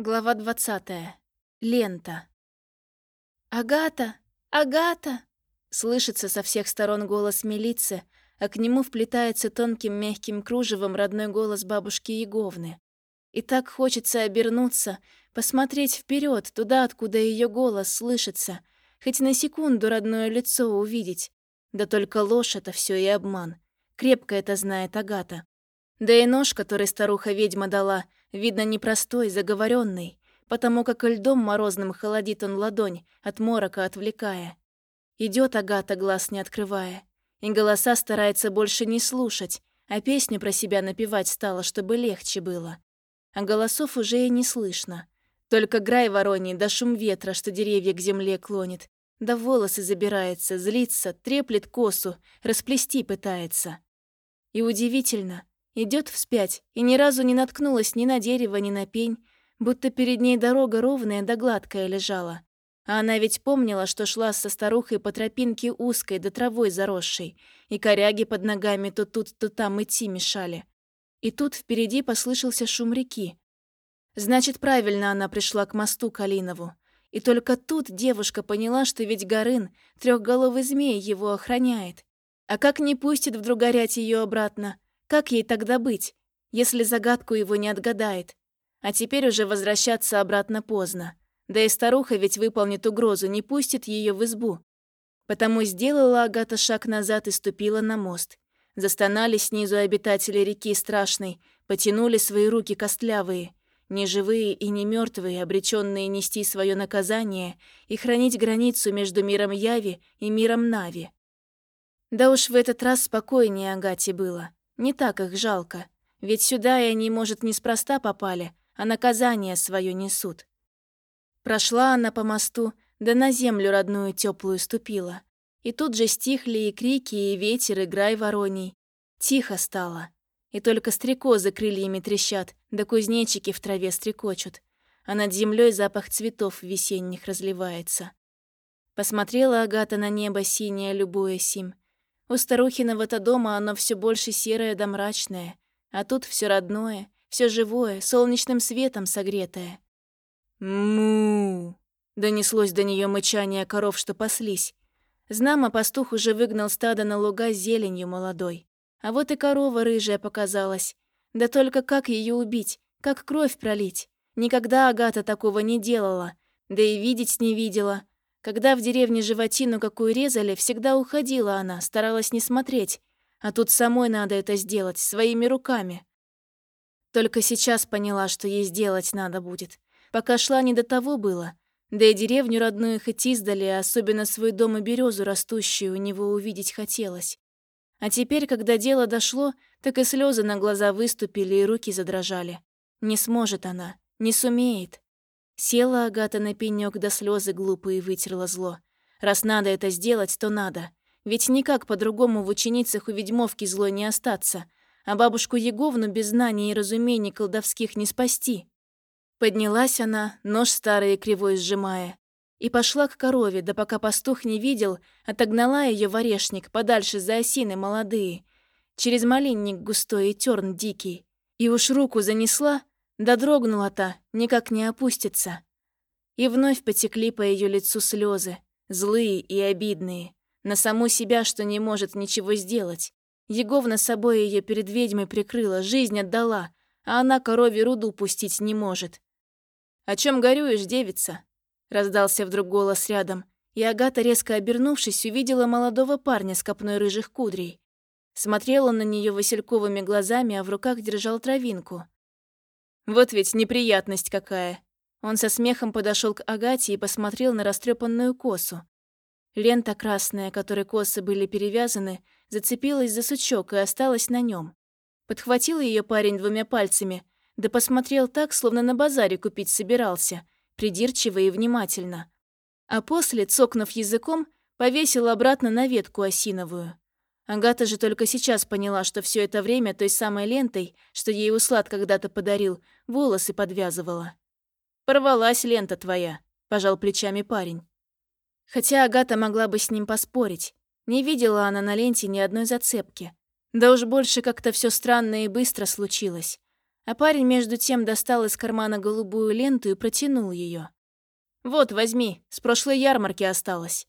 Глава 20. Лента. «Агата! Агата!» Слышится со всех сторон голос милиции, а к нему вплетается тонким мягким кружевом родной голос бабушки Еговны. И так хочется обернуться, посмотреть вперед, туда, откуда ее голос слышится, хоть на секунду родное лицо увидеть. Да только ложь это все и обман. Крепко это знает Агата. Да и нож, который старуха-ведьма дала — Видно, непростой, заговоренный, потому как льдом морозным холодит он ладонь, от морока отвлекая. Идет Агата, глаз не открывая, и голоса старается больше не слушать, а песню про себя напевать стала, чтобы легче было. А голосов уже и не слышно. Только грай вороний да шум ветра, что деревья к земле клонит, да волосы забирается, злится, треплет косу, расплести пытается. И удивительно, Идет вспять и ни разу не наткнулась ни на дерево, ни на пень, будто перед ней дорога ровная да гладкая лежала. А она ведь помнила, что шла со старухой по тропинке узкой да травой заросшей, и коряги под ногами то тут, то там идти мешали. И тут впереди послышался шум реки. Значит, правильно она пришла к мосту Калинову. И только тут девушка поняла, что ведь Горын, трехголовый змей, его охраняет. А как не пустит вдруг горять ее обратно? Как ей тогда быть, если загадку его не отгадает? А теперь уже возвращаться обратно поздно. Да и старуха ведь выполнит угрозу, не пустит ее в избу. Потому сделала Агата шаг назад и ступила на мост. Застонали снизу обитатели реки страшной, потянули свои руки костлявые, не живые и не мертвые, обреченные нести свое наказание и хранить границу между миром Яви и миром Нави. Да уж в этот раз спокойнее Агате было. Не так их жалко. Ведь сюда и они, может, неспроста попали, а наказание свое несут. Прошла она по мосту, да на землю родную теплую ступила. И тут же стихли и крики, и ветер, и грай вороний. Тихо стало. И только стрекозы крыльями трещат, да кузнечики в траве стрекочут. А над землей запах цветов весенних разливается. Посмотрела Агата на небо синее, любуясь им, у старухиного-то дома оно все больше серое да мрачное, а тут все родное, все живое, солнечным светом согретое. «Му!» — донеслось до нее мычание коров, что паслись. Знамо пастух уже выгнал стадо на луга зеленью молодой. А вот и корова рыжая показалась. Да только как ее убить, как кровь пролить? Никогда Агата такого не делала, да и видеть не видела. Когда в деревне животину какую резали, всегда уходила она, старалась не смотреть. А тут самой надо это сделать, своими руками. Только сейчас поняла, что ей сделать надо будет. Пока шла, не до того было. Да и деревню родную хоть издали, а особенно свой дом и березу растущую у него увидеть хотелось. А теперь, когда дело дошло, так и слезы на глаза выступили и руки задрожали. Не сможет она, не сумеет. Села Агата на пенёк до слезы глупые вытерла зло. Раз надо это сделать, то надо. Ведь никак по-другому в ученицах у ведьмовки злой не остаться, а бабушку Еговну без знаний и разумений колдовских не спасти. Поднялась она, нож старый и кривой сжимая, и пошла к корове, да пока пастух не видел, отогнала ее в орешник подальше за осины молодые, через малинник густой и терн дикий, и уж руку занесла, да дрогнула та, никак не опустится. И вновь потекли по ее лицу слезы, злые и обидные, на саму себя, что не может ничего сделать. Еговна собой ее перед ведьмой прикрыла, жизнь отдала, а она корове руду пустить не может. «О чем горюешь, девица?» Раздался вдруг голос рядом, и Агата, резко обернувшись, увидела молодого парня с копной рыжих кудрей. Смотрел он на нее васильковыми глазами, а в руках держал травинку. Вот ведь неприятность какая. Он со смехом подошел к Агате и посмотрел на растрепанную косу. Лента красная, которой косы были перевязаны, зацепилась за сучок и осталась на нем. Подхватил ее парень двумя пальцами, да посмотрел так, словно на базаре купить собирался, придирчиво и внимательно. А после, цокнув языком, повесил обратно на ветку осиновую. Агата же только сейчас поняла, что все это время той самой лентой, что ей Услад когда-то подарил, волосы подвязывала. «Порвалась лента твоя», – пожал плечами парень. Хотя Агата могла бы с ним поспорить. Не видела она на ленте ни одной зацепки. Да уж больше как-то все странно и быстро случилось. А парень между тем достал из кармана голубую ленту и протянул ее. «Вот, возьми, с прошлой ярмарки осталось».